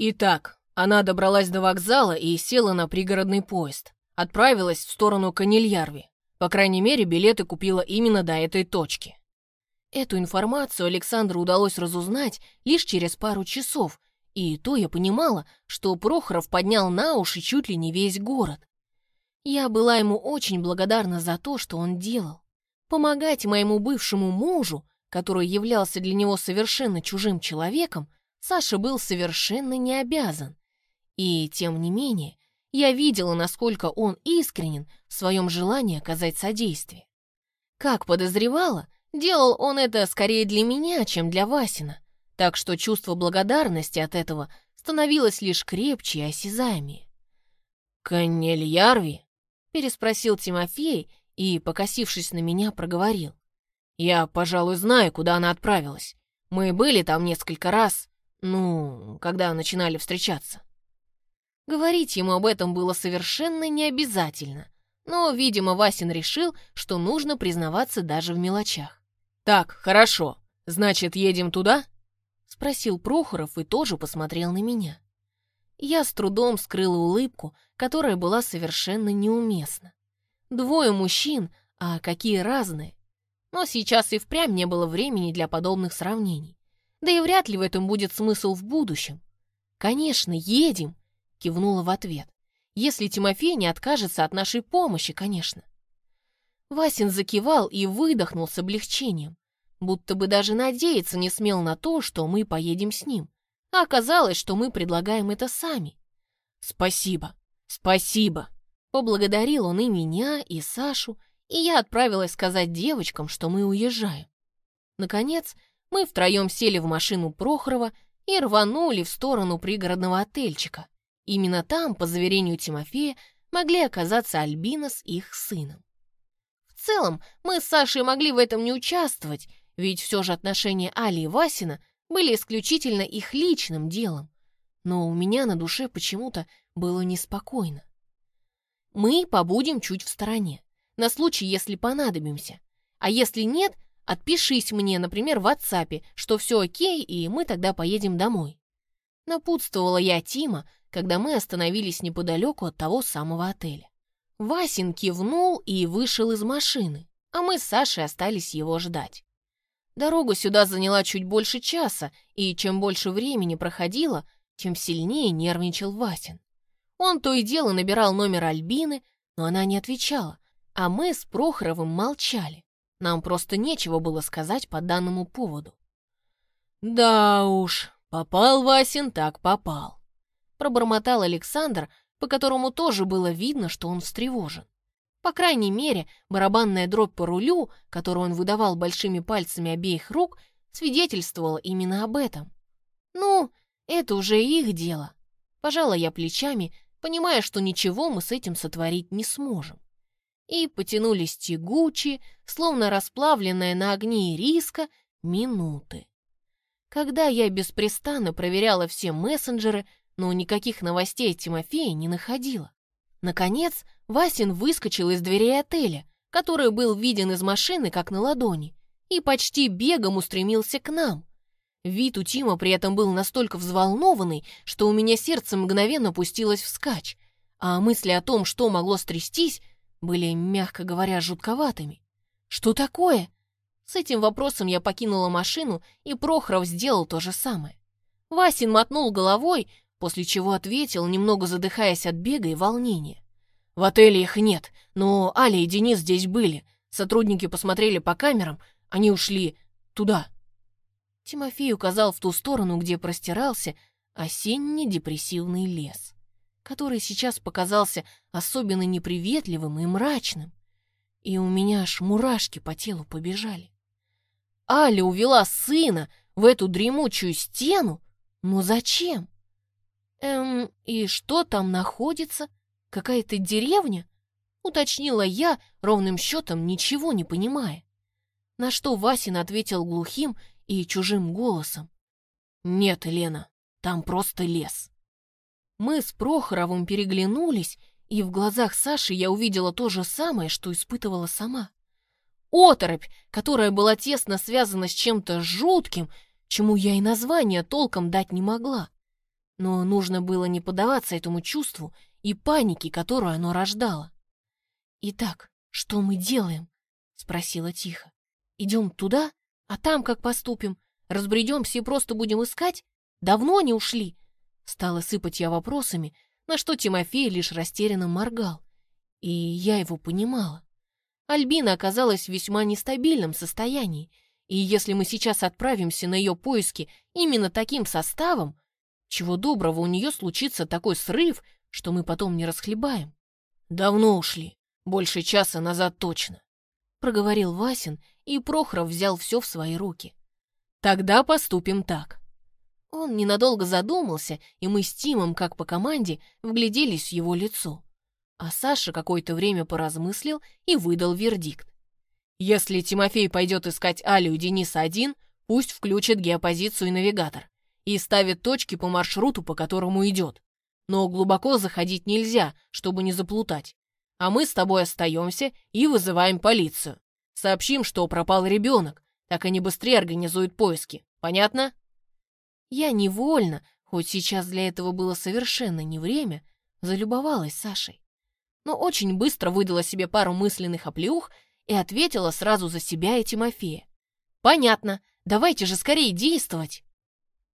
Итак, она добралась до вокзала и села на пригородный поезд. Отправилась в сторону Канильярви. По крайней мере, билеты купила именно до этой точки. Эту информацию Александру удалось разузнать лишь через пару часов, и то я понимала, что Прохоров поднял на уши чуть ли не весь город. Я была ему очень благодарна за то, что он делал. Помогать моему бывшему мужу, который являлся для него совершенно чужим человеком, Саша был совершенно не обязан. И, тем не менее, я видела, насколько он искренен в своем желании оказать содействие. Как подозревала, делал он это скорее для меня, чем для Васина, так что чувство благодарности от этого становилось лишь крепче и осязаемее. «Канельярви?» — переспросил Тимофей и, покосившись на меня, проговорил. «Я, пожалуй, знаю, куда она отправилась. Мы были там несколько раз, ну, когда начинали встречаться». Говорить ему об этом было совершенно не обязательно, но, видимо, Васин решил, что нужно признаваться даже в мелочах. «Так, хорошо. Значит, едем туда?» — спросил Прохоров и тоже посмотрел на меня. Я с трудом скрыла улыбку, которая была совершенно неуместна. Двое мужчин, а какие разные. Но сейчас и впрямь не было времени для подобных сравнений. Да и вряд ли в этом будет смысл в будущем. «Конечно, едем!» кивнула в ответ. «Если Тимофей не откажется от нашей помощи, конечно». Васин закивал и выдохнул с облегчением, будто бы даже надеяться не смел на то, что мы поедем с ним. А оказалось, что мы предлагаем это сами. «Спасибо, спасибо!» Поблагодарил он и меня, и Сашу, и я отправилась сказать девочкам, что мы уезжаем. Наконец, мы втроем сели в машину Прохорова и рванули в сторону пригородного отельчика, Именно там, по заверению Тимофея, могли оказаться Альбина с их сыном. В целом, мы с Сашей могли в этом не участвовать, ведь все же отношения Али и Васина были исключительно их личным делом. Но у меня на душе почему-то было неспокойно. Мы побудем чуть в стороне, на случай, если понадобимся. А если нет, отпишись мне, например, в WhatsApp, что все окей, и мы тогда поедем домой. Напутствовала я Тима, когда мы остановились неподалеку от того самого отеля. Васин кивнул и вышел из машины, а мы с Сашей остались его ждать. Дорога сюда заняла чуть больше часа, и чем больше времени проходило, тем сильнее нервничал Васин. Он то и дело набирал номер Альбины, но она не отвечала, а мы с Прохоровым молчали. Нам просто нечего было сказать по данному поводу. «Да уж, попал Васин так попал пробормотал Александр, по которому тоже было видно, что он встревожен. По крайней мере, барабанная дробь по рулю, которую он выдавал большими пальцами обеих рук, свидетельствовала именно об этом. Ну, это уже их дело. Пожала я плечами, понимая, что ничего мы с этим сотворить не сможем. И потянулись тягучие, словно расплавленная на огне ириска, минуты. Когда я беспрестанно проверяла все мессенджеры, но никаких новостей Тимофея не находила. Наконец, Васин выскочил из дверей отеля, который был виден из машины как на ладони, и почти бегом устремился к нам. Вид у Тима при этом был настолько взволнованный, что у меня сердце мгновенно пустилось вскачь, а мысли о том, что могло стрястись, были, мягко говоря, жутковатыми. «Что такое?» С этим вопросом я покинула машину, и Прохоров сделал то же самое. Васин мотнул головой, после чего ответил, немного задыхаясь от бега и волнения. «В отеле их нет, но Аля и Денис здесь были. Сотрудники посмотрели по камерам, они ушли туда». Тимофей указал в ту сторону, где простирался осенний депрессивный лес, который сейчас показался особенно неприветливым и мрачным. И у меня аж мурашки по телу побежали. Аля увела сына в эту дремучую стену? Но зачем? «Эм, и что там находится? Какая-то деревня?» Уточнила я, ровным счетом ничего не понимая. На что Васин ответил глухим и чужим голосом. «Нет, Лена, там просто лес». Мы с Прохоровым переглянулись, и в глазах Саши я увидела то же самое, что испытывала сама. Оторопь, которая была тесно связана с чем-то жутким, чему я и название толком дать не могла. Но нужно было не поддаваться этому чувству и панике, которую оно рождало. «Итак, что мы делаем?» — спросила тихо. «Идем туда? А там как поступим? Разбредемся и просто будем искать? Давно не ушли?» Стала сыпать я вопросами, на что Тимофей лишь растерянно моргал. И я его понимала. Альбина оказалась в весьма нестабильном состоянии, и если мы сейчас отправимся на ее поиски именно таким составом, чего доброго у нее случится такой срыв, что мы потом не расхлебаем. Давно ушли, больше часа назад точно, проговорил Васин, и Прохоров взял все в свои руки. Тогда поступим так. Он ненадолго задумался, и мы с Тимом, как по команде, вгляделись в его лицо. А Саша какое-то время поразмыслил и выдал вердикт. Если Тимофей пойдет искать Алю Дениса один, пусть включит геопозицию и навигатор и ставит точки по маршруту, по которому идет. Но глубоко заходить нельзя, чтобы не заплутать. А мы с тобой остаемся и вызываем полицию. Сообщим, что пропал ребенок, так они быстрее организуют поиски. Понятно? Я невольно, хоть сейчас для этого было совершенно не время, залюбовалась Сашей. Но очень быстро выдала себе пару мысленных оплеух и ответила сразу за себя и Тимофея. «Понятно, давайте же скорее действовать!»